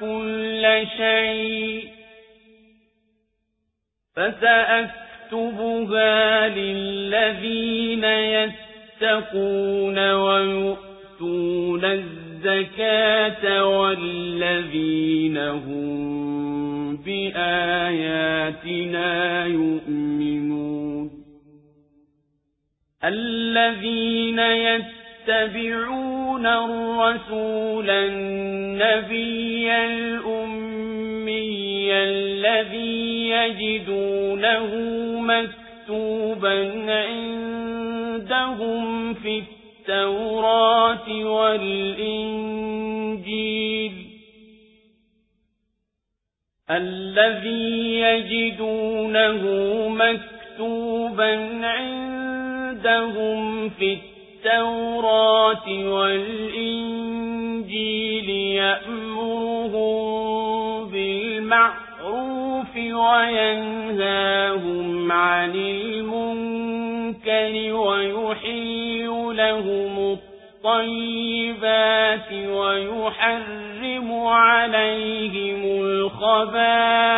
كل شيء فسأكتبها للذين يتقون ويؤتون الزكاة والذين هم بآياتنا يؤمنون. الذين يتبعون الرسول النبي الأمي الذي يجدونه مكتوبا عندهم في التوراة والإنجيل. الذي يجدونه مكتوبا عندهم في التوراة والإنجيل يأمرهم بالمعروف وينهاهم عن المنكر ويحل لهم الطيبات ويحرم عليهم الخبائث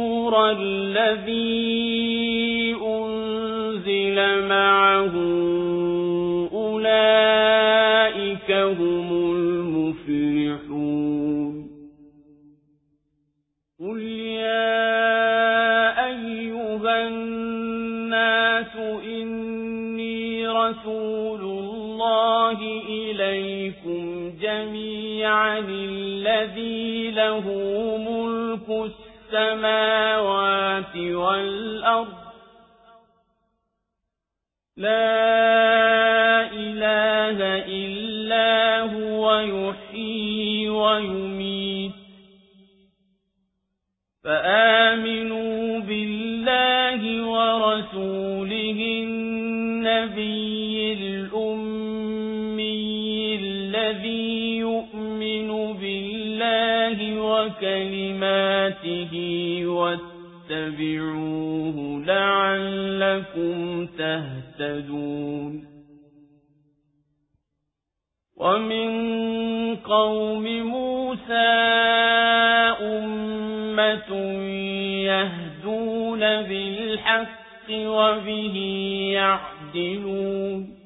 الذي أنزل معه أولئك هم المفلحون. قل يا أيها الناس إني رسول الله إليكم جميعا الذي له ملك السماوات والأرض. لا إله إلا هو يحيي ويميت. فآمنوا بالله ورسوله النبي الأمي الذي يؤمن بالله وكلماته واتبعوه لعلكم تهتدون. ومن قوم موسى أمة يهدون بالحق وبه يعدلون.